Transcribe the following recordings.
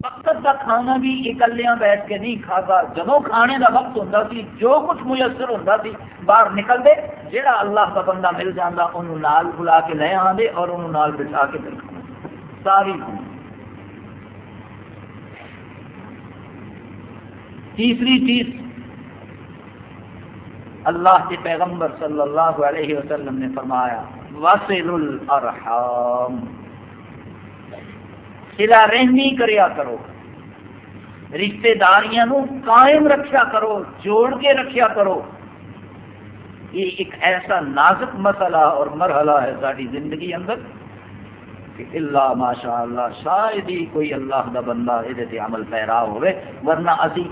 وقت کا کھانا بھی اکلیاں بیٹھ کے نہیں کھاتا۔ جب کھانے کا وقت ہوتا سی، جو کچھ میسر ہوتا سی، باہر نکلتے جہاں اللہ کا بندہ مل جاتا انہوں نال بلا کے لے آدھے اور انہوں نال بٹھا کے پھر ساری تیسری چیز، اللہ کے پیغمبر صلی اللہ علیہ وسلم نے فرمایا وسل الارحام سلا رحمی کریا کرو۔ رشتے داریاں قائم رکھیا کرو، جوڑ کے رکھیا کرو۔ یہ ایک ایسا نازک مسئلہ اور مرحلہ ہے ساری زندگی اندر کہ اللہ ماشاء اللہ شاید ہی کوئی اللہ کا بندہ یہ عمل پیرا ہوئے، ورنہ اسی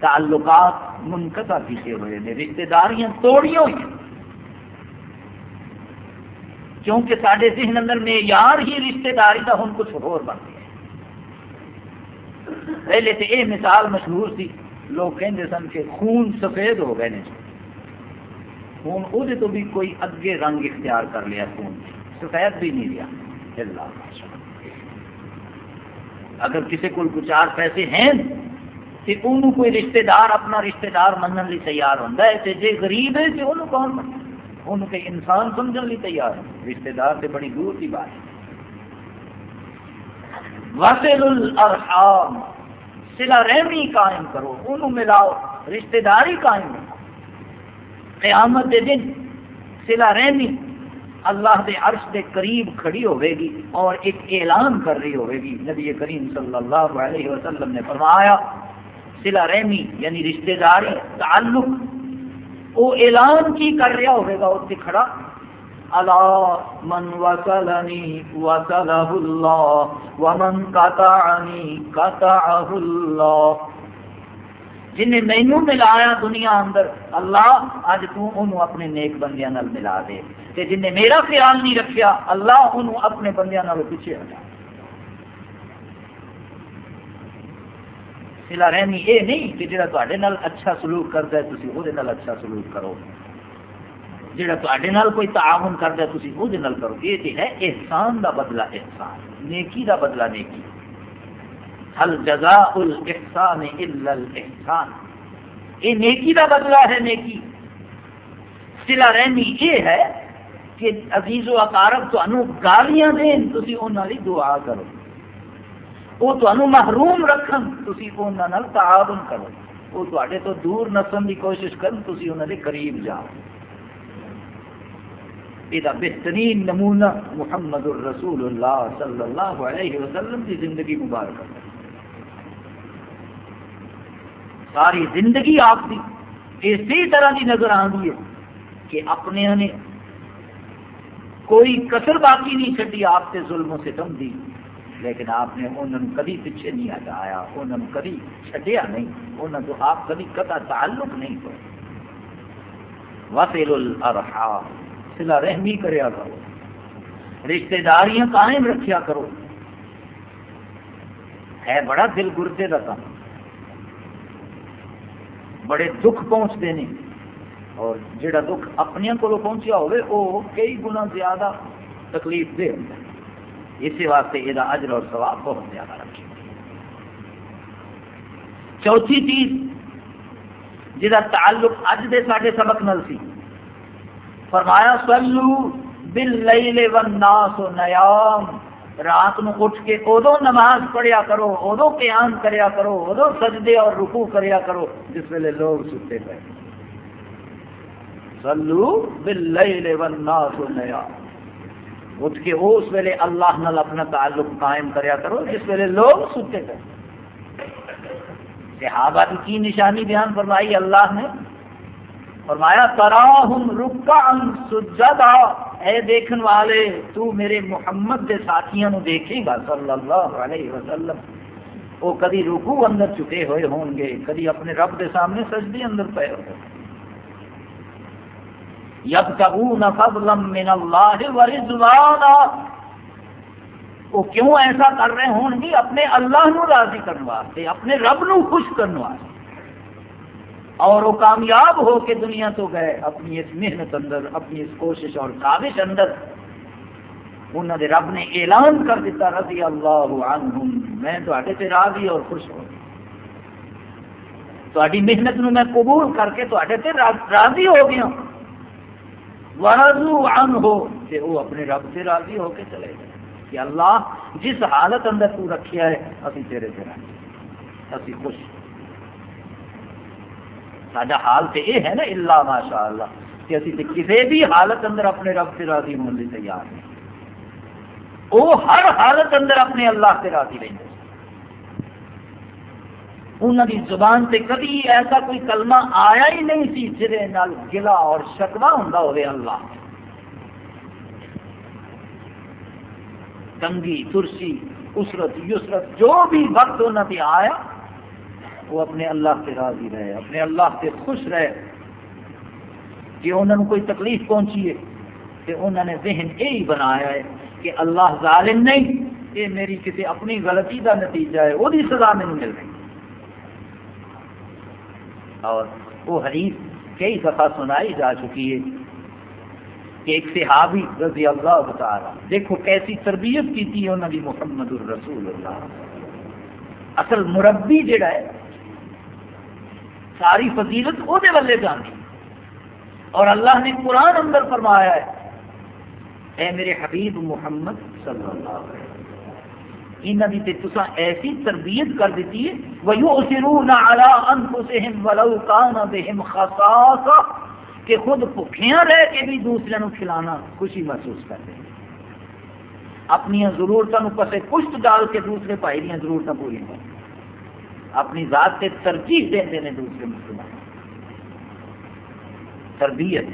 تعلقات منقطع کیتے ہوئے نے۔ رشتے داریاں توڑی ہوئی کیونکہ سارے ذہن اندر معیار ہی رشتے داری کا ہوں کچھ ہو بن گیا پہلے تو یہ مثال مشہور سی، لوگ کہتے سن کہ خون سفید ہو گئے خون وہ تو بھی کوئی اگے رنگ اختیار کر لیا خون سفید بھی نہیں لیا۔ اللہ اگر کسی کو چار پیسے ہیں تو انہوں کوئی رشتہ دار اپنا رشتہ دار مننے لی تیار ہوتا ہے تو جی غریب ہے تو انہوں کون من انہوں کے انسان سمجھنے لی تیار رشتہ دار سے بڑی دور کی بات ہے۔ وسل الارحام سلا رحمی قائم کرو، انہوں ملاؤ، رشتہ داری قائم کرو قیامت دے دن سلا رحمی اللہ دے عرش دے قریب کھڑی ہوئے گی اور ایک اعلان کر رہی ہوئے گی نبی کریم صلی اللہ علیہ وسلم نے فرمایا سلا رحمی یعنی رشتہ داری تعلق وہ اعلان کی کر رہا ہوئے گا اس کھڑا۔ اللہ من وصلنی، وصلہ اللہ، ومن قطعنی، قطعہ اللہ۔ جنہیں مینو ملایا دنیا اندر، اللہ اج تو اپنے نیک بندیاں نال ملا دے۔ تے جنہیں میرا خیال نہیں رکھیا، اللہ انہوں اپنے بندیاں نال پیچھے ہٹا۔ سلا رحمی یہ نہیں کہ جہاں تے اچھا سلوک کرتا ہے تھی وہ اچھا سلوک کرو۔ جہاں تے کوئی تعاون کرتا ہے تھی وہ کرو۔ یہ تو ہے احسان کا بدلا احسان۔ نیکی کا بدلا نیکی۔ ہل جزا الاحسان الا الاحسان۔ یہ نیکی کا بدلا ہے نیکی۔ سلا رحمی یہ ہے کہ عزیز و اقارب تو گالیاں دیں تھی انہوں دعا کرو۔ وہ تمہیں محروم رکھن تھی انہوں تعاون کرو۔ وہ تے تو دور نسن کی کوشش کرن تھی انہوں کے قریب جاؤ۔ یہ بہترین نمونہ محمد الرسول اللہ صلی اللہ علیہ وسلم کی زندگی مبارک ساری زندگی آپ کی اسی طرح کی نظر آتی ہے کہ اپنے نے کوئی کسر باقی نہیں چڈی آپ سے ظلم و ستم دی۔ لیکن آپ نے انہوں نے کبھی پیچھے نہیں ہٹایا، انہوں نے کبھی چھڈیا نہیں، انہوں تو آپ کبھی قطع تعلق نہیں ہو وسیل الرحا سلا رحمی کریا کرو۔ رشتہ داریاں قائم رکھیا کرو۔ ہے بڑا دل گردے کا کام۔ بڑے دکھ پہنچتے ہیں اور جڑا دکھ اپنے کو پہنچیا ہوئے وہ کئی گنا زیادہ تکلیف دہ ہوتا ہے۔ اسی واسطے یہ اجر اور ثواب بہت زیادہ رکھے۔ چوتھی چیز جہاں تعلق اج دے سارے سبق نل سی۔ فرمایا سلو بل والناس نیام۔ رات نو اٹھ کے ادو نماز پڑھیا کرو، ادو قیام کریا کرو، ادو سجدے اور رکو کریا کرو، جس ویلے لوگ ستے پے۔ سلو بل والناس نیام۔ اٹھ کے وہ اس ویلے اللہ نال اپنا تعلق قائم کریا کرو جس ویلے لوگ ستے کر صحابہ کی کی نشانی بیان فرمائی اللہ نے۔ فرمایا، تراہم رکعا سجدا اے دیکھن والے، تو میرے محمد کے ساتھیوں دیکھے گا، صلی اللہ علیہ وسلم۔ وہ کدی رکو اندر چکے ہوئے ہوں گے کدی اپنے رب کے سامنے سجدے اندر پے ہوئے یبتغون فضلا من اللہ ورضوانا وہ کیوں ایسا کر رہے ہوں؟ گے اپنے اللہ نو راضی کرنے واسطے، اپنے رب نو خوش کرنے واسطے۔ اور وہ کامیاب ہو کے دنیا تو گئے، اپنی اس محنت اندر، اپنی اس کوشش اور کاوش اندر۔ انہوں نے رب نے اعلان کر دیتا، رضی اللہ عنہم، میں تے راضی اور خوش ہوں۔ تاری محنت نو میں قبول کر کے تے راضی ہو گیا ورضو عنہ تے وہ اپنے رب سے راضی ہو کے چلے گئے کہ اللہ جس حالت اندر تو رکھیا ہے، اسی تیرے سے راضی۔ اسی خوش۔ ساڈا حال تے یہ ہے نا اللہ ماشاء اللہ کہ اسی تے کسی بھی حالت اندر اپنے رب سے راضی ہونے تیار ہیں وہ ہر حالت اندر اپنے اللہ سے راضی رہتے انہوں کی زبان سے کبھی ایسا کوئی کلمہ آیا ہی نہیں سی جہے گلا اور شکوا ہوں ہوئے اللہ تنگی، ترسی اسرت یسرت، جو بھی وقت انہوں نے آیا، وہ اپنے اللہ سے راضی رہے، اپنے اللہ سے خوش رہے۔ کہ انہوں نے کوئی تکلیف پہنچی ہے کہ انہوں نے ذہن یہی بنایا ہے کہ اللہ ظالم نہیں یہ میری کسی اپنی غلطی کا نتیجہ ہے وہی سزا مجھے مل رہی۔ اور وہ حدیث کئی دفعہ سنائی جا چکی ہے کہ ایک صحابی رضی اللہ بتا دیکھو کیسی تربیت کی تھی انہوں نے محمد الرسول اللہ۔ اصل مربی جڑا ہے، ساری فضیلت وہ والے جانی اور اللہ نے قرآن اندر فرمایا ہے، اے میرے حبیب محمد صلی اللہ علیہ وسلم انہوں نے تے تسا ایسی تربیت کر دیتی ہے، وَيُؤْثِرُونَ عَلَىٰ أَنفُسِهِمْ وَلَوْ كَانَ بِهِمْ خَصَاصَةٌ، کہ خود بھوکیاں رہ کے بھی دوسرے نو کھلانا خوشی محسوس کرتے ہیں۔ اپنی ضرورتوں پسے پشت ڈال کے دوسرے بھائی دیا ضرورت پوری کر اپنی ذات سے ترجیح دیتے ہیں دوسرے مسلمان۔ تربیت۔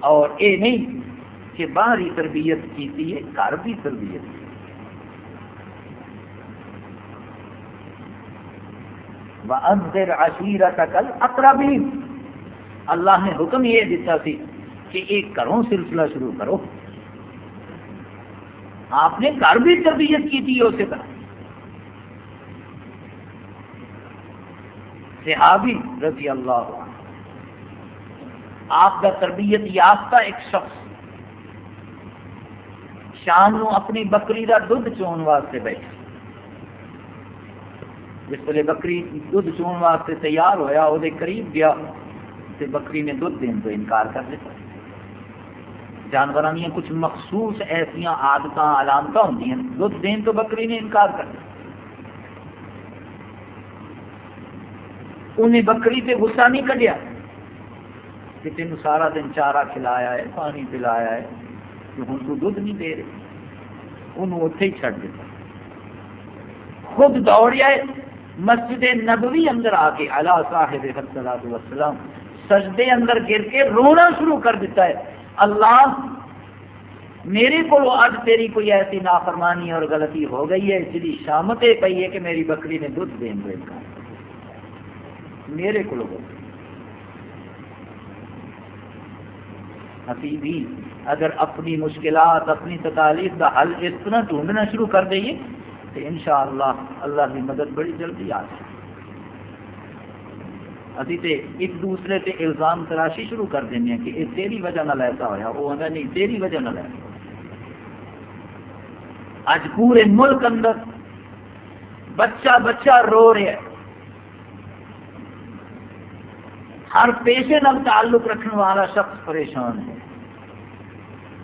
اور اے نہیں کہ باہری تربیت کی ہے گھر بھی تربیت اندر کل اقربین اللہ نے حکم یہ دیتا سی کہ ایک گھروں سلسلہ شروع کرو۔ آپ نے گھر بھی تربیت کی تھی، اسی طرح۔ صحابی رضی اللہ عنہ، آپ کا تربیت یافتہ ایک شخص شام نو اپنی بکری کا دھد چون واسطے بیٹھے جس ویلے بکری دھد چون واسطے تیار ہویا وہ قریب گیا تو بکری نے دھد دین تو انکار کر دیا جانوروں دیا کچھ مخصوص ایسا آدت علامت ہوں دھد دین تو بکری نے انکار کر دیا انہیں بکری سے غصہ نہیں کڈیا۔ کہ تین سارا دن چارہ کھلایا ہے، پانی پلایا ہے۔ کہ ہوں تو دھد نہیں دے رہے انہوں اتے ہی چھڑ دیتا۔ خود دوڑیا مسجد نبوی اندر آ کے اللہ صاحب حسلات وسلام سجدے اندر گر کے رونا شروع کر دیتا ہے۔ اللہ، میرے کو اج تیری کوئی ایسی نافرمانی اور غلطی ہو گئی ہے جی شامت پی ہے کہ میری بکری نے دھد دین دے میرے کو ابھی بھی اگر اپنی مشکلات، اپنی تکالیف کا حل اس طرح ڈھونڈنا شروع کر دئیے تو انشاءاللہ اللہ کی مدد بڑی جلدی آ جائے۔ ابھی تے ایک دوسرے تے الزام تراشی شروع کر دیں کہ یہ تیری وجہ نہ ایسا ہوا وہ آتا نہیں، تیری وجہ نہ ایسا اج پورے ملک اندر بچہ بچہ رو رہا ہے۔ ہر پیشے نال تعلق رکھنے والا شخص پریشان ہے۔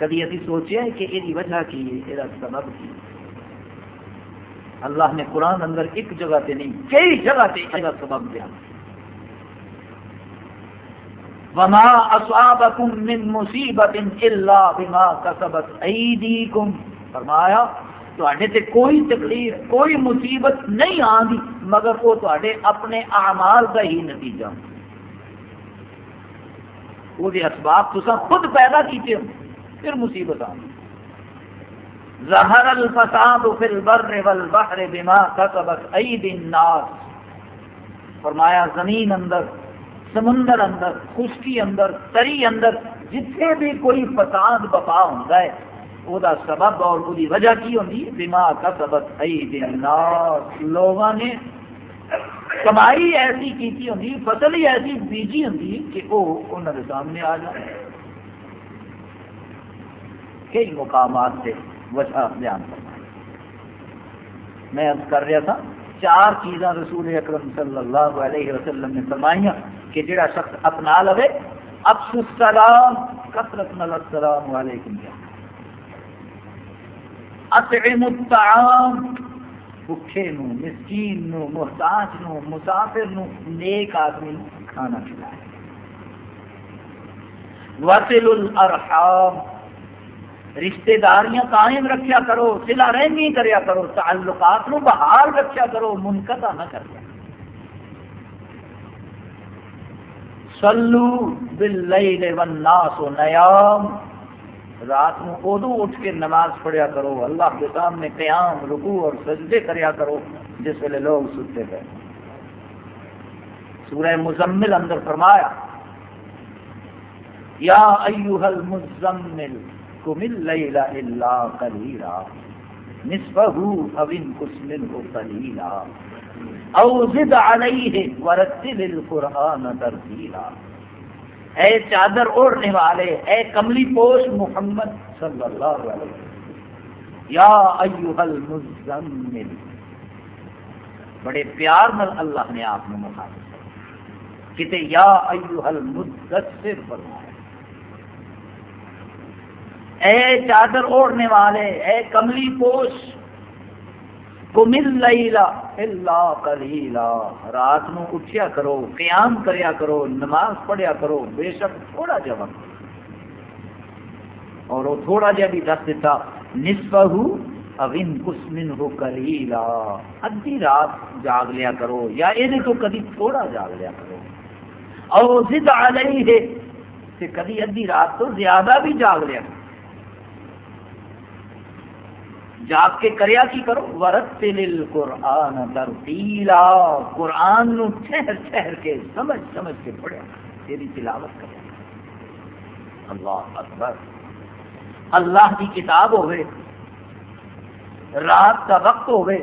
کدی ابھی سوچا ہے کہ یہ وجہ کی ہے یہ سبب کی۔ اللہ نے قرآن اندر ایک جگہ تے نہیں، کئی جگہ تے یہ سبب دیا۔ وما اصابکم من مصیبت الا بما کسبت ایدیکم فرمایا تے تے کوئی تکلیف، کوئی مصیبت نہیں آندی، مگر وہ تے اپنے اعمال کا ہی نتیجہ۔ وہ اسباب تو خود پیدا کیتے ہو۔ پھر مصیبت آ ظہر الفساد فی البر والبحر بما کسبت اید الناس۔ فرمایا زمین اندر، سمندر اندر، خشکی اندر تری اندر جتنے بھی کوئی فساد بپا ہوتا ہے وہ سبب اور وہ وجہ کی ہوتی ہے؟ بما کسبت اید الناس۔ لوگوں نے کمائی ایسی کی ہوتی فصل ہی ایسی بیجی ہوتی کہ وہ انہوں نے سامنے آ جائے۔ کئی مقامات سے وجہ بیان کرنا میں اب کر رہا تھا، چار چیزاں رسول اکرم صلی اللہ علیہ وسلم نے فرمائیاں کہ جڑا شخص اپنا لوے افس السلام کثرت نل السلام علیکم اطعم الطعام بھوکے نو، مسکین نو، محتاج نو، مسافر نو، نیک آدمی کھانا کھلائے۔ وصل الارحام رشتہ داریاں قائم رکھیا کرو سلا رحمی کریا کرو، تعلقات نو بحال رکھیا کرو، منقطع نہ کریا۔ سلو باللیل والناس نیام۔ رات نو ادو اٹھ کے نماز پڑھیا کرو، اللہ کے سامنے قیام، رکوع اور سجدے کریا کرو، جس ویلے لوگ ستے گئے سورہ مزمل اندر فرمایا، یا ایوہ المزمل کم اللیل الا قلیلا نصفہو او انکس منہ قلیلا او زد علیہ ورتل القرآن ترتیلا. اے چادر اوڑھنے والے، اے کملی پوش محمد صلی اللہ علیہ وسلم. یا ایوہ المزمل. بڑے پیار نل اللہ نے آپ نے مخاطب کہتے یا ایوہ المدثر، فرمایا۔ اے چادر اوڑھنے والے، اے کملی پوش کمل لیلا اللہ کلیلا رات نو اٹھیا کرو، قیام کریا کرو، نماز پڑھیا کرو، بے شک تھوڑا جا وقت۔ اور وہ تھوڑا جا بھی دس دیتا نسبہ اوین کسمن ہو کلیلا ادھی رات جاگ لیا کرو، یا یہ تو کدی تھوڑا جاگ لیا کرو۔ اور زد علیہ ہے کدی ادھی رات تو زیادہ بھی جاگ لیا کرو۔ جاگ کے کریا کی کرو، ورتل القرآن ترتیلا قرآن نو ٹھہر ٹھہر کے، سمجھ سمجھ کے پڑھیا تیری تلاوت کریا اللہ اکبر۔ اللہ کی کتاب ہوئے۔ رات کا وقت ہوئے۔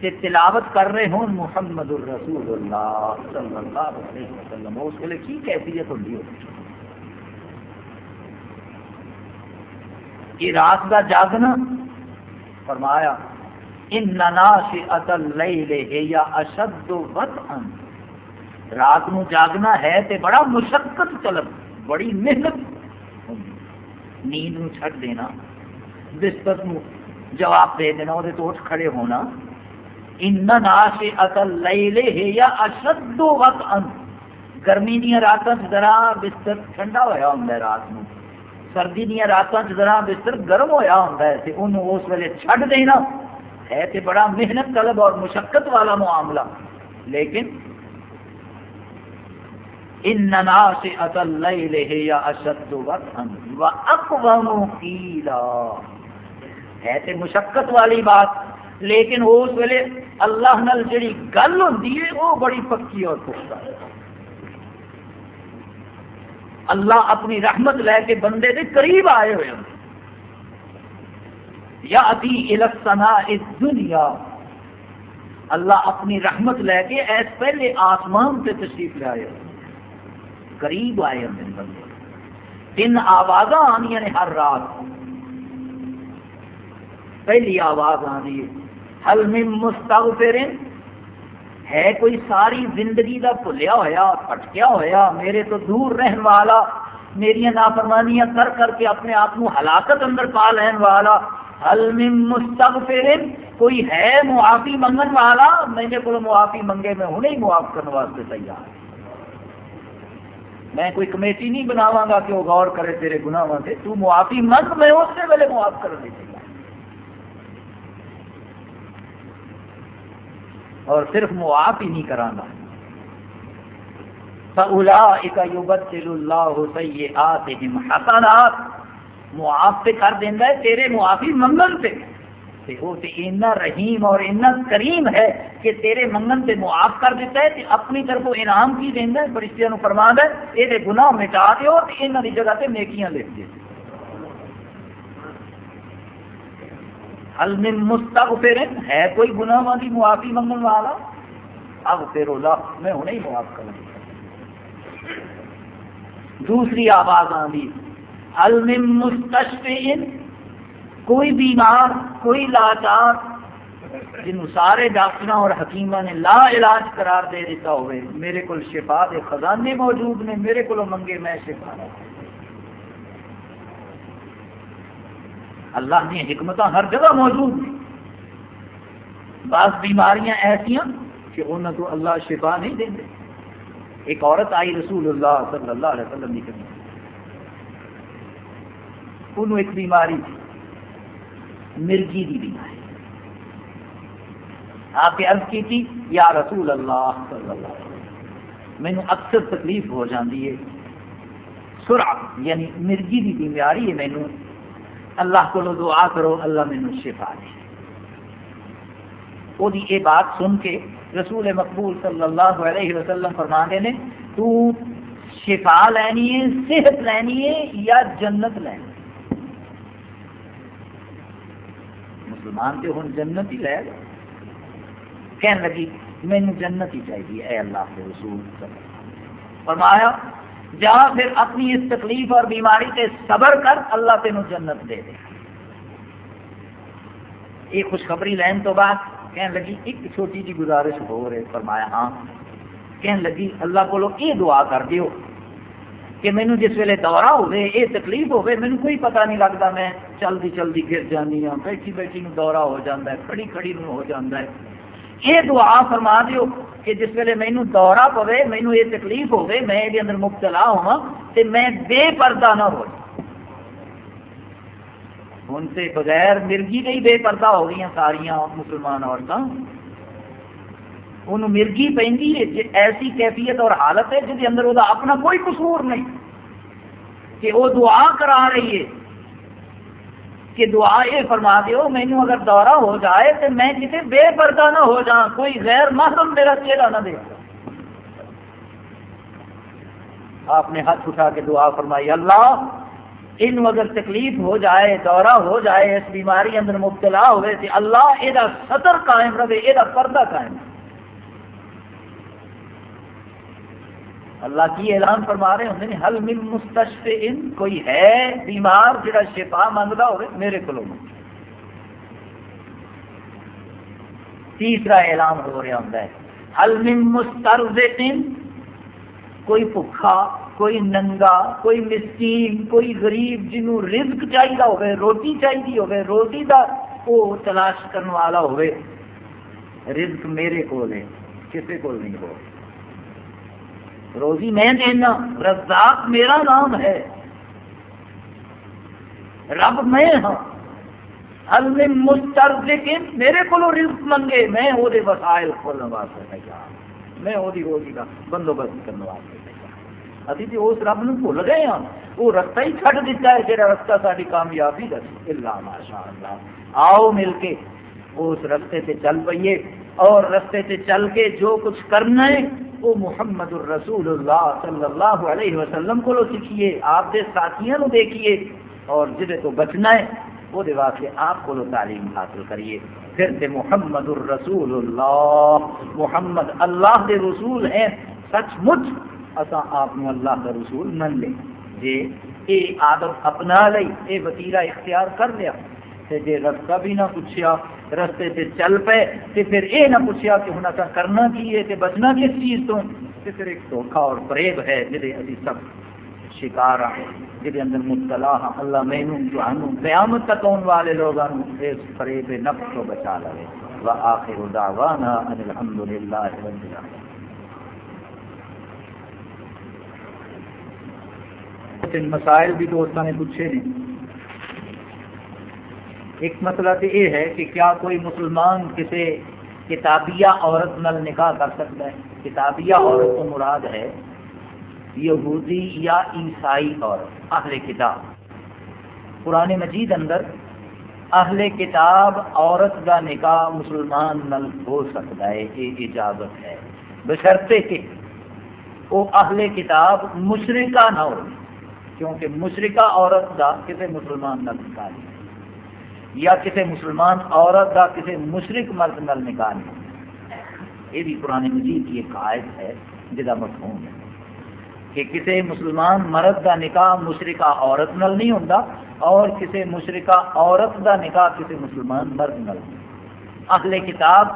کہ تلاوت کر رہے ہوں محمد الرسول اللہ صلی اللہ علیہ وسلم۔ اس کے لیے کی کیفیت ہوتی ہوگی کہ رات کا جاگنا فرمایا ان اشد وطن رات نو جاگنا ہے تے بڑا مشقت طلب، بڑی محنت نیند نو چھڑ دینا، بستر نو جواب دے دینا وہ تو اٹھ کھڑے ہونا۔ ان ناش اتل لے یا اشد وطن گرمی دیا راتوں ذرا بستر ٹھنڈا ہوا ہوں رات نو۔ سردی دیا راتوں ذرا بستر گرم ہوا ہوں انہوں اس ویلے چھڈ دینا ہے تو بڑا محنت، طلب اور مشقت والا معاملہ۔ لیکن ہے تو مشقت والی بات، لیکن اس ویلے اللہ نال جڑی گل ہوتی ہے، وہ بڑی پکی اور پختہ۔ ہے اللہ اپنی رحمت لے کے بندے دے قریب آئے ہوئے ہیں یا ابھی السنا اس دنیا اللہ اپنی رحمت لے کے ایس پہلے آسمان سے تشریف لے آئے قریب آئے ہیں بندے۔ تین آواز آنی نے ہر رات۔ پہلی آواز آنی ہے حل من مستغفرن۔ ہے کوئی ساری زندگی کا بھولیا ہوا پٹکیا ہوا میرے تو دور رہن والا میری نافرمانیاں کر کر کے اپنے آپ کو ہلاکت اندر پا لین والا۔ من مستغفر کوئی ہے معافی منگن والا؟ میرے کو معافی منگے، میں ہوں ہی معاف کرنے واسطے تیار میں کوئی کمیٹی نہیں بناواں گا کہ وہ غور کرے تیرے گناہوں سے تو معافی منگ، میں اس ویلے معاف کر دیتے اور صرف معاف ہی نہیں کرانا۔ اللہ حسنات۔ معاف سے کر دینا ہے تیرے معافی منگن سے وہ اتنا رحیم اور اتنا کریم ہے کہ تیرے منگن سے معاف کر دیتا ہے کہ اپنی طرف انعام کی دینا ہے۔ فرشتیاں فرما ہے یہ گناہ مٹا دیو یہاں کی جگہ سے نیکیاں لکھ دے من مستغفر، ہے کوئی گناہ کی معافی منگن والا؟ اب پھر میں ہوں ہی معاف کروں دوسری آواز آدھی المم مستشفین کوئی بیمار، کوئی لاچار، جن سارے ڈاکٹر اور حکیمہ نے لا علاج قرار دے دیتا ہوئے، میرے کو شفا دے، خزانے موجود نے، میرے کو منگے، میں شفا اللہ کی حکمت ہر جگہ موجود ہیں۔ بعض بیماریاں ایسا کہ انہوں کو اللہ شفا نہیں دیں ایک عورت آئی رسول اللہ صلی اللہ علیہ وسلم کی انہوں ایک بیماری تھی، مرگی کی بیماری۔ آپ کے عرض کی تھی، یا رسول اللہ صلی اللہ علیہ وسلم مینو اکثر تکلیف ہو جاتی ہے۔ سرا یعنی مرگی کی بیماری ہے مینو اللہ کو دعا کرو، اللہ مینو شفا دے۔ وہ یہ بات سن کے رسول مقبول صلی اللہ علیہ وسلم فرما نے تو شفا لینی ہے، صحت لینی ہے یا جنت لینی مسلمان تو ہوں، جنت ہی لے گا کہنے لگی مینو جنت ہی چاہیے اے اللہ کے رسول فرمایا جا پھر اپنی اس تکلیف اور بیماری سے صبر کر اللہ تین جنت دے دے۔ یہ خوشخبری لین تو بعد کہنے لگی، ایک چھوٹی جی گزارش ہو رہے فرمایا ہاں۔ کہنے لگی، اللہ کو یہ دعا کر دیو کہ مینو جس ویلے دورہ ہوئے یہ تکلیف ہوئے مینو کوئی پتہ نہیں لگتا میں چلتی چلتی گر جانی ہوں بیٹھی بیٹھی نو دورہ ہو جاتا ہے، کھڑی کھڑی نو ہو جاتا ہے۔ یہ دعا فرما دیو کہ جس ویلے مینو دورہ پوے مینو یہ تکلیف ہوئے میں یہ اندر مبتلا ہوا تو میں بے پردہ نہ ہو ہوں سے بغیر مرگی نہیں بے پردہ ہو گئی ساریا مسلمان عورتیں انہوں مرگی پہ ایسی کیفیت اور حالت ہے جس اندر وہ اپنا کوئی قصور نہیں، کہ وہ دعا کرا رہی ہے۔ کہ دعا یہ فرما دیو مینو اگر دورہ ہو جائے تو میں کسی بے پردہ نہ ہو جا کوئی غیر محرم میرا چہرہ نہ دے آپ نے ہاتھ اٹھا کے دعا فرمائی، اللہ ان اگر تکلیف ہو جائے، دورہ ہو جائے، اس بیماری اندر مبتلا ہوئے، تو اللہ یہ سطر قائم رہے یہ پردہ قائم۔ رہے اللہ کی اعلان فرما رہے ہوں حل من مستشف ان کوئی ہے بیمار جڑا شفا منگتا ہوئے میرے کو تیسرا اعلان ہو رہا ہوں حل من مسترز ان کوئی بھوکا کوئی ننگا، کوئی مسکین، کوئی غریب جنہوں رزق چاہیے ہوئے، روٹی چاہیے ہوئے، روٹی دا وہ تلاش کرنے والا ہوئے، رزق میرے کو کسی کو نہیں ہو روزی میں دینا رزاق میرا نام ہے۔ رب میں ہاں۔ المن مسترزقن میرے کو رزق منگے۔ میں وہ وسائل کھولنے واسطے تیار۔ میں وہ روزی کا بندوبست کرنے واسطے تیار۔ ابھی تو اس رب نو بھول گئے ہاں۔ وہ رستہ ہی چھڈ دیتا ہے جہاں رستہ ساری کامیابی دس اللہ ماشاء اللہ۔ آؤ مل کے اس رستے سے چل پئیے۔ اور رستے سے چل کے جو کچھ کرنا ہے وہ محمد الرسول اللہ صلی اللہ علیہ وسلم کو سیکھیے، آپ کے ساتھیوں دیکھیے، اور جہے تو بچنا ہے، وہ واسطے آپ کو تعلیم حاصل کریے۔ پھر سے محمد الرسول اللہ، محمد اللہ کے رسول ہیں، سچ مچ اصا آپ اللہ کا رسول من لیں۔ جی یہ عادت اپنا لی یہ وتیرا اختیار کر لیا۔ جی رستہ بھی نہ پوچھا رستے سے چل پے تو پھر یہ نہ پوچھا کہ ہوں اصا کرنا کی ہے کہ بچنا کس چیز تو؟ تے پھر ایک دھوکھا اور فریب ہے جہے ابھی سب شکار ہیں جہد اندر مبتلا ہاں اللہ مینو جو قیامت تک آنے والے لوگوں اس فریب نفس کو بچا لے وآخر دعوانا ان الحمد للہ مسائل بھی دوستوں نے پوچھے ہیں ایک مسئلہ تو یہ ہے کہ کیا کوئی مسلمان کسی کتابیہ عورت نل نکاح کر سکتا ہے؟ کتابیہ عورت تو مراد ہے یہودی یا عیسائی عورت، اہل کتاب۔ قرآن مجید اندر اہل کتاب عورت کا نکاح مسلمان نل ہو سکتا ہے، یہ اجازت ہے۔ بشرطے کہ وہ اہل کتاب مشرقہ نہ ہو، کیونکہ مشرقہ عورت کا کسی مسلمان نل نکاح نہیں۔ یا کسی مسلمان عورت کا کسی مشرق مرد نل نکاح نہیں یہ بھی پرانے مجید کی ایک آیت ہے جہاں مفہوم ہے کہ کسی مسلمان مرد کا نکاح مشرقہ عورت نل نہیں ہوتا اور کسی مشرقہ عورت کا نکاح کسی مسلمان مرد نل اہل کتاب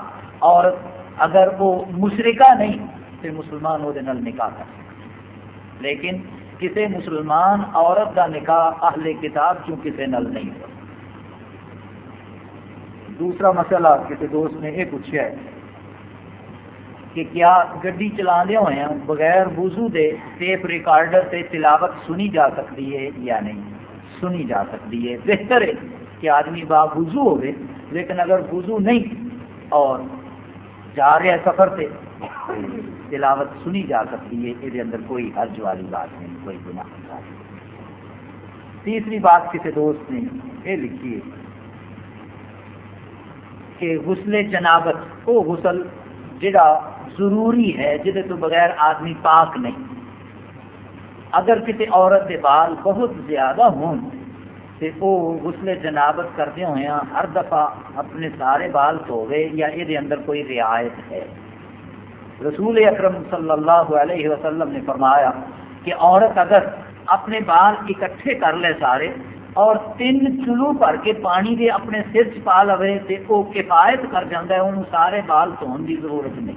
عورت اگر وہ مشرقہ نہیں تو مسلمان وہ نکاح کر لیکن کسی مسلمان عورت کا نکاح اہل کتاب کیوں کسی نل نہیں ہو دوسرا مسئلہ کسی دوست نے یہ پوچھا ہے کہ کیا گڈی چلا ہوئے ہیں؟ بغیر وضو دے ٹیپ ریکارڈر تے تلاوت سنی جا سکتی ہے یا نہیں؟ سنی جا سکتی ہے۔ بہتر ہے کہ آدمی با وضو ہوئے، لیکن اگر وضو نہیں اور جا رہا ہے سفر سے تلاوت سنی جا سکتی ہے، یہ اندر کوئی حرج والی بات نہیں، کوئی گناہ نہیں۔ تیسری بات کسی دوست نے یہ لکھی ہے کہ غسل جنابت وہ غسل جڑا ضروری ہے جہد تو بغیر آدمی پاک نہیں۔ اگر کسی عورت کے بال بہت زیادہ ہون تو وہ غسل جنابت کرتے ہوئے ہاں، ہر دفعہ اپنے سارے بال دھوے یا یہ اندر کوئی رعایت ہے۔ رسول اکرم صلی اللہ علیہ وسلم نے فرمایا کہ عورت اگر اپنے بال اکٹھے کر لے سارے اور تین چلو بھر کے پانی دے اپنے سر چ پا لے تو وہ کفایت کر جاتا ہے انہوں سارے بال دھون کی ضرورت نہیں۔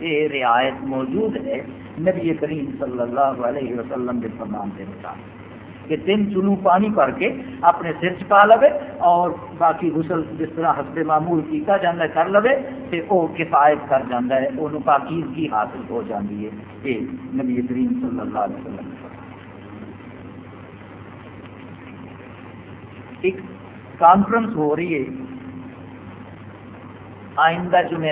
یہ رعایت موجود ہے نبی کریم صلی اللہ علیہ وسلم کے فرمان کے مطابق۔ کہ تین چلو پانی بھر کے اپنے سر چ پا لے اور باقی غسل جس طرح حسب معمول کیتا جاتا ہے، کر لے تو وہ کفایت کر جاتا ہے۔ وہ پاکیزگی حاصل ہو جاتی ہے۔ یہ نبی کریم صلی اللہ علیہ وسلم ایک کانفرنس ہو رہی ہے۔ آئندہ جمعہ